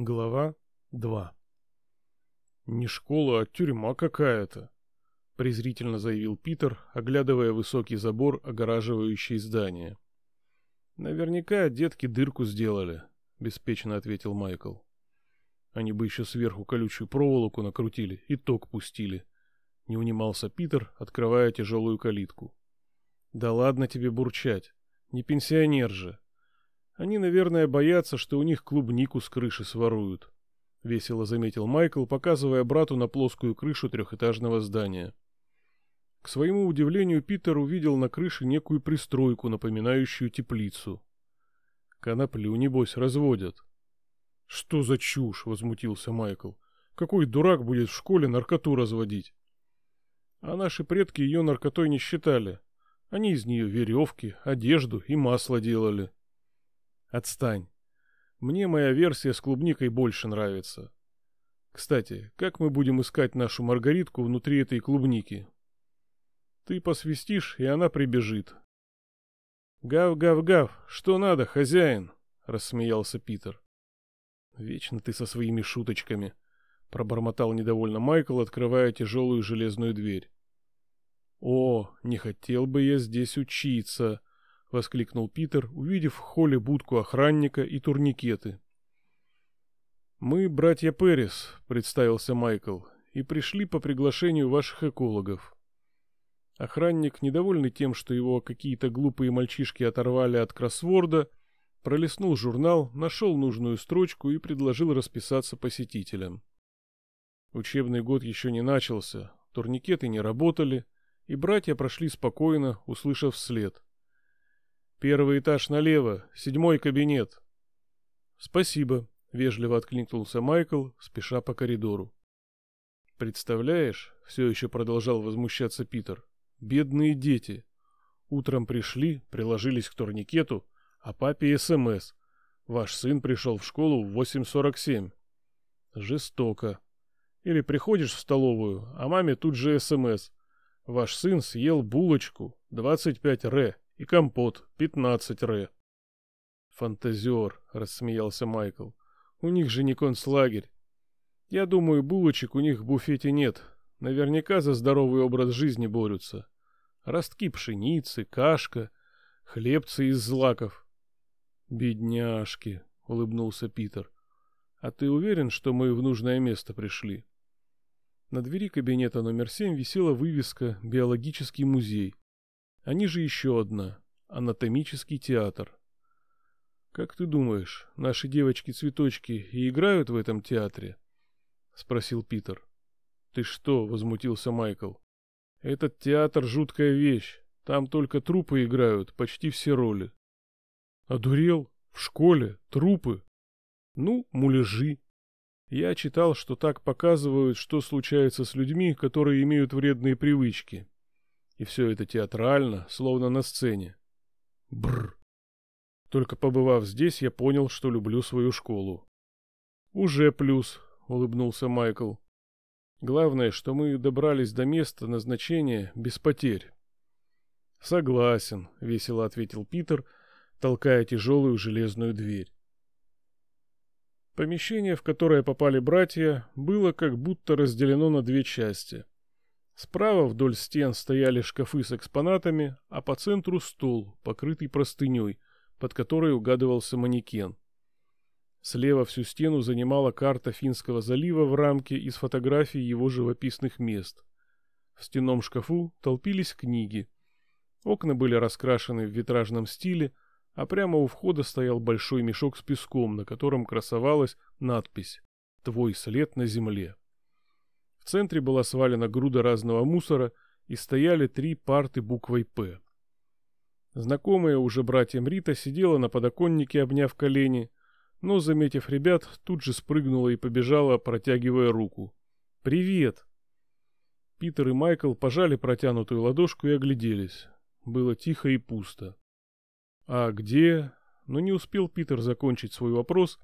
Глава 2 «Не школа, а тюрьма какая-то», — презрительно заявил Питер, оглядывая высокий забор, огораживающий здание. «Наверняка детки дырку сделали», — беспечно ответил Майкл. «Они бы еще сверху колючую проволоку накрутили и ток пустили», — не унимался Питер, открывая тяжелую калитку. «Да ладно тебе бурчать, не пенсионер же», они, наверное, боятся, что у них клубнику с крыши своруют. Весело заметил Майкл, показывая брату на плоскую крышу трехэтажного здания. К своему удивлению, Питер увидел на крыше некую пристройку, напоминающую теплицу. Коноплю, небось, разводят. «Что за чушь?» — возмутился Майкл. «Какой дурак будет в школе наркоту разводить?» А наши предки ее наркотой не считали. Они из нее веревки, одежду и масло делали. Отстань. Мне моя версия с клубникой больше нравится. Кстати, как мы будем искать нашу Маргаритку внутри этой клубники? Ты посвистишь, и она прибежит. Гав-гав-гав, что надо, хозяин? Рассмеялся Питер. Вечно ты со своими шуточками, пробормотал недовольно Майкл, открывая тяжелую железную дверь. О, не хотел бы я здесь учиться, — воскликнул Питер, увидев в холле будку охранника и турникеты. «Мы братья Перес», — представился Майкл, — «и пришли по приглашению ваших экологов». Охранник, недовольный тем, что его какие-то глупые мальчишки оторвали от кроссворда, пролистнул журнал, нашел нужную строчку и предложил расписаться посетителям. Учебный год еще не начался, турникеты не работали, и братья прошли спокойно, услышав след — Первый этаж налево, седьмой кабинет. Спасибо, вежливо откликнулся Майкл, спеша по коридору. Представляешь, все еще продолжал возмущаться Питер. Бедные дети. Утром пришли, приложились к турникету, а папе СМС. Ваш сын пришел в школу в 8.47. Жестоко. Или приходишь в столовую, а маме тут же СМС. Ваш сын съел булочку, 25 ре и компот, пятнадцать ре. Фантазер, рассмеялся Майкл. У них же не концлагерь. Я думаю, булочек у них в буфете нет. Наверняка за здоровый образ жизни борются. Ростки пшеницы, кашка, хлебцы из злаков. Бедняжки, улыбнулся Питер. А ты уверен, что мы в нужное место пришли? На двери кабинета номер семь висела вывеска «Биологический музей». Они же еще одна — анатомический театр. «Как ты думаешь, наши девочки-цветочки и играют в этом театре?» — спросил Питер. «Ты что?» — возмутился Майкл. «Этот театр — жуткая вещь. Там только трупы играют, почти все роли». «Одурел? В школе? Трупы?» «Ну, муляжи. Я читал, что так показывают, что случается с людьми, которые имеют вредные привычки. И все это театрально, словно на сцене. Бр. Только побывав здесь, я понял, что люблю свою школу. Уже плюс, улыбнулся Майкл. Главное, что мы добрались до места назначения без потерь. Согласен, весело ответил Питер, толкая тяжелую железную дверь. Помещение, в которое попали братья, было как будто разделено на две части — Справа вдоль стен стояли шкафы с экспонатами, а по центру стол, покрытый простыней, под которой угадывался манекен. Слева всю стену занимала карта Финского залива в рамке из фотографий его живописных мест. В стенном шкафу толпились книги. Окна были раскрашены в витражном стиле, а прямо у входа стоял большой мешок с песком, на котором красовалась надпись «Твой след на земле» центре была свалена груда разного мусора и стояли три парты буквой «П». Знакомая уже братьям Рита сидела на подоконнике, обняв колени, но, заметив ребят, тут же спрыгнула и побежала, протягивая руку. «Привет!» Питер и Майкл пожали протянутую ладошку и огляделись. Было тихо и пусто. «А где?» Но не успел Питер закончить свой вопрос,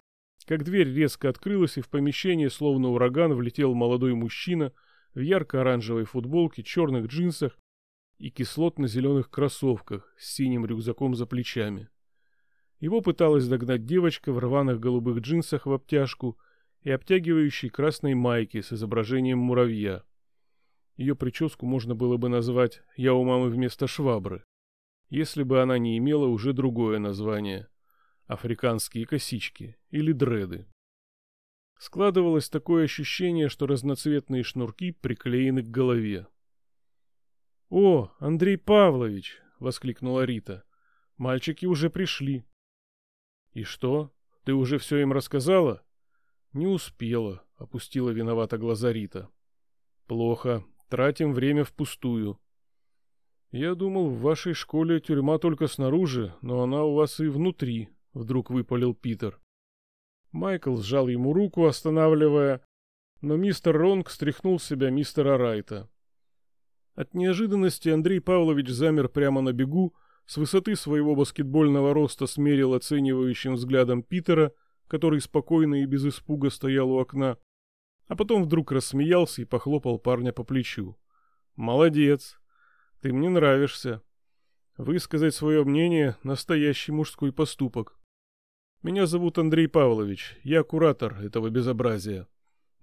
как дверь резко открылась, и в помещение, словно ураган, влетел молодой мужчина в ярко-оранжевой футболке, черных джинсах и кислотно-зеленых кроссовках с синим рюкзаком за плечами. Его пыталась догнать девочка в рваных голубых джинсах в обтяжку и обтягивающей красной майке с изображением муравья. Ее прическу можно было бы назвать «Я у мамы вместо швабры», если бы она не имела уже другое название – африканские косички или дреды. Складывалось такое ощущение, что разноцветные шнурки приклеены к голове. «О, Андрей Павлович!» — воскликнула Рита. «Мальчики уже пришли». «И что? Ты уже все им рассказала?» «Не успела», — опустила виновато глаза Рита. «Плохо. Тратим время впустую». «Я думал, в вашей школе тюрьма только снаружи, но она у вас и внутри», — вдруг выпалил Питер. Майкл сжал ему руку, останавливая, но мистер Ронг стряхнул с себя мистера Райта. От неожиданности Андрей Павлович замер прямо на бегу, с высоты своего баскетбольного роста смерил оценивающим взглядом Питера, который спокойно и без испуга стоял у окна, а потом вдруг рассмеялся и похлопал парня по плечу. «Молодец! Ты мне нравишься. Высказать свое мнение — настоящий мужской поступок». Меня зовут Андрей Павлович, я куратор этого безобразия.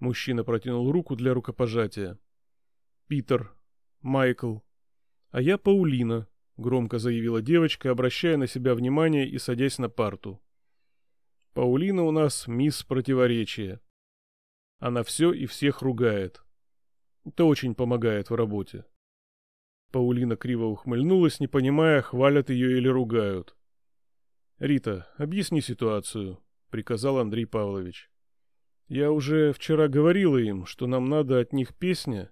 Мужчина протянул руку для рукопожатия. Питер, Майкл. А я Паулина, громко заявила девочка, обращая на себя внимание и садясь на парту. Паулина у нас мисс противоречия. Она все и всех ругает. Это очень помогает в работе. Паулина криво ухмыльнулась, не понимая, хвалят ее или ругают. «Рита, объясни ситуацию», — приказал Андрей Павлович. «Я уже вчера говорила им, что нам надо от них песня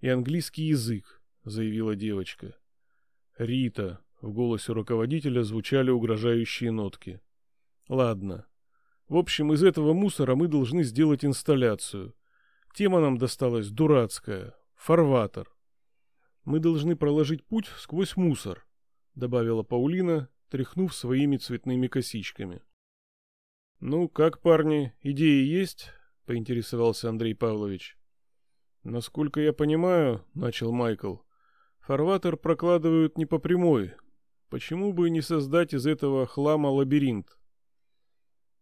и английский язык», — заявила девочка. «Рита», — в голосе руководителя звучали угрожающие нотки. «Ладно. В общем, из этого мусора мы должны сделать инсталляцию. Тема нам досталась дурацкая. Фарватер. Мы должны проложить путь сквозь мусор», — добавила Паулина, тряхнув своими цветными косичками. «Ну, как, парни, идеи есть?» — поинтересовался Андрей Павлович. «Насколько я понимаю, — начал Майкл, — фарватер прокладывают не по прямой. Почему бы не создать из этого хлама лабиринт?»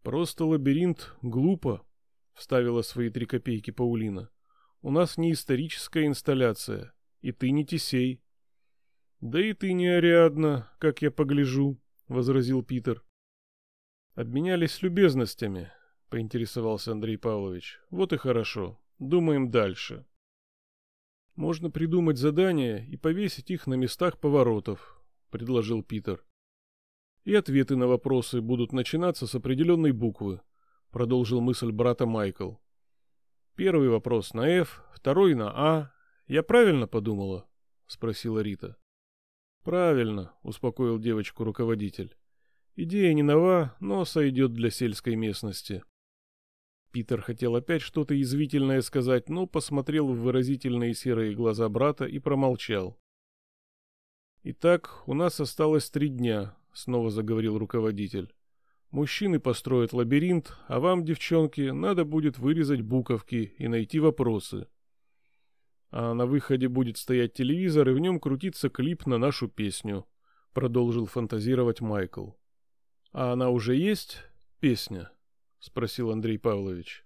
«Просто лабиринт глупо», — вставила свои три копейки Паулина. «У нас не историческая инсталляция, и ты не Тесей». «Да и ты не Ариадна, как я погляжу», — возразил Питер. «Обменялись любезностями», — поинтересовался Андрей Павлович. «Вот и хорошо. Думаем дальше». «Можно придумать задания и повесить их на местах поворотов», — предложил Питер. «И ответы на вопросы будут начинаться с определенной буквы», — продолжил мысль брата Майкл. «Первый вопрос на F, второй на А. Я правильно подумала?» — спросила Рита. Правильно, успокоил девочку руководитель. Идея не нова, но сойдет для сельской местности. Питер хотел опять что-то язвительное сказать, но посмотрел в выразительные серые глаза брата и промолчал. «Итак, у нас осталось три дня», — снова заговорил руководитель. «Мужчины построят лабиринт, а вам, девчонки, надо будет вырезать буковки и найти вопросы а на выходе будет стоять телевизор, и в нем крутиться клип на нашу песню», — продолжил фантазировать Майкл. «А она уже есть, песня?» — спросил Андрей Павлович.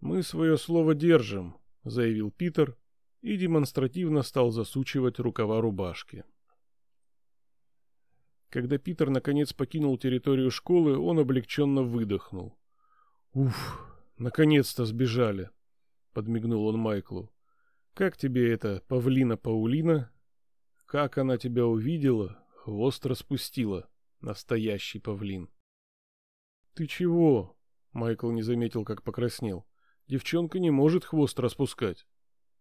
«Мы свое слово держим», — заявил Питер и демонстративно стал засучивать рукава рубашки. Когда Питер наконец покинул территорию школы, он облегченно выдохнул. «Уф, наконец-то сбежали», — подмигнул он Майклу. Как тебе это, павлина Паулина? Как она тебя увидела, хвост распустила. Настоящий павлин. Ты чего? Майкл не заметил, как покраснел. Девчонка не может хвост распускать.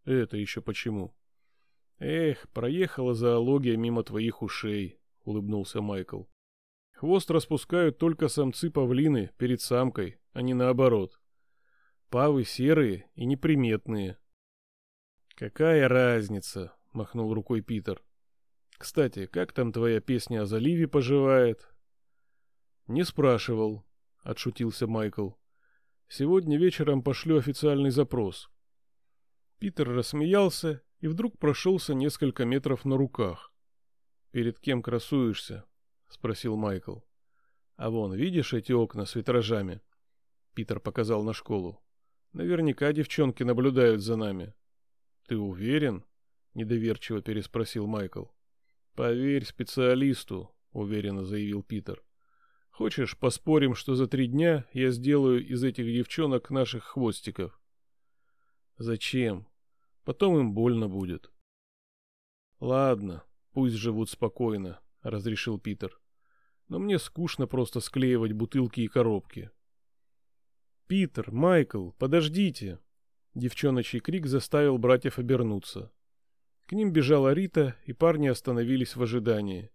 Это еще почему? Эх, проехала зоология мимо твоих ушей, улыбнулся Майкл. Хвост распускают только самцы павлины перед самкой, а не наоборот. Павы серые и неприметные, «Какая разница?» — махнул рукой Питер. «Кстати, как там твоя песня о заливе поживает?» «Не спрашивал», — отшутился Майкл. «Сегодня вечером пошлю официальный запрос». Питер рассмеялся и вдруг прошелся несколько метров на руках. «Перед кем красуешься?» — спросил Майкл. «А вон, видишь эти окна с витражами?» Питер показал на школу. Наверняка девчонки наблюдают за нами. Ты уверен? Недоверчиво переспросил Майкл. Поверь специалисту, уверенно заявил Питер. Хочешь, поспорим, что за три дня я сделаю из этих девчонок наших хвостиков? Зачем? Потом им больно будет. Ладно, пусть живут спокойно, разрешил Питер. Но мне скучно просто склеивать бутылки и коробки. Питер, Майкл, подождите. Девчоночий крик заставил братьев обернуться. К ним бежала Рита, и парни остановились в ожидании.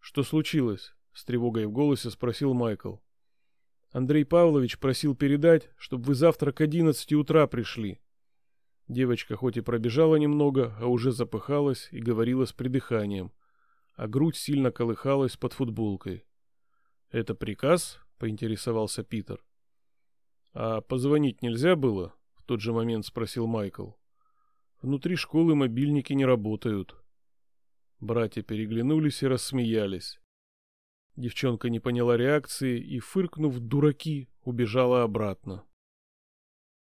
Что случилось? с тревогой в голосе спросил Майкл. Андрей Павлович просил передать, чтобы вы завтра к одиннадцати утра пришли. Девочка хоть и пробежала немного, а уже запыхалась и говорила с придыханием, а грудь сильно колыхалась под футболкой. Это приказ? поинтересовался Питер. А позвонить нельзя было? Тот же момент спросил Майкл. Внутри школы мобильники не работают. Братья переглянулись и рассмеялись. Девчонка не поняла реакции и, фыркнув дураки, убежала обратно.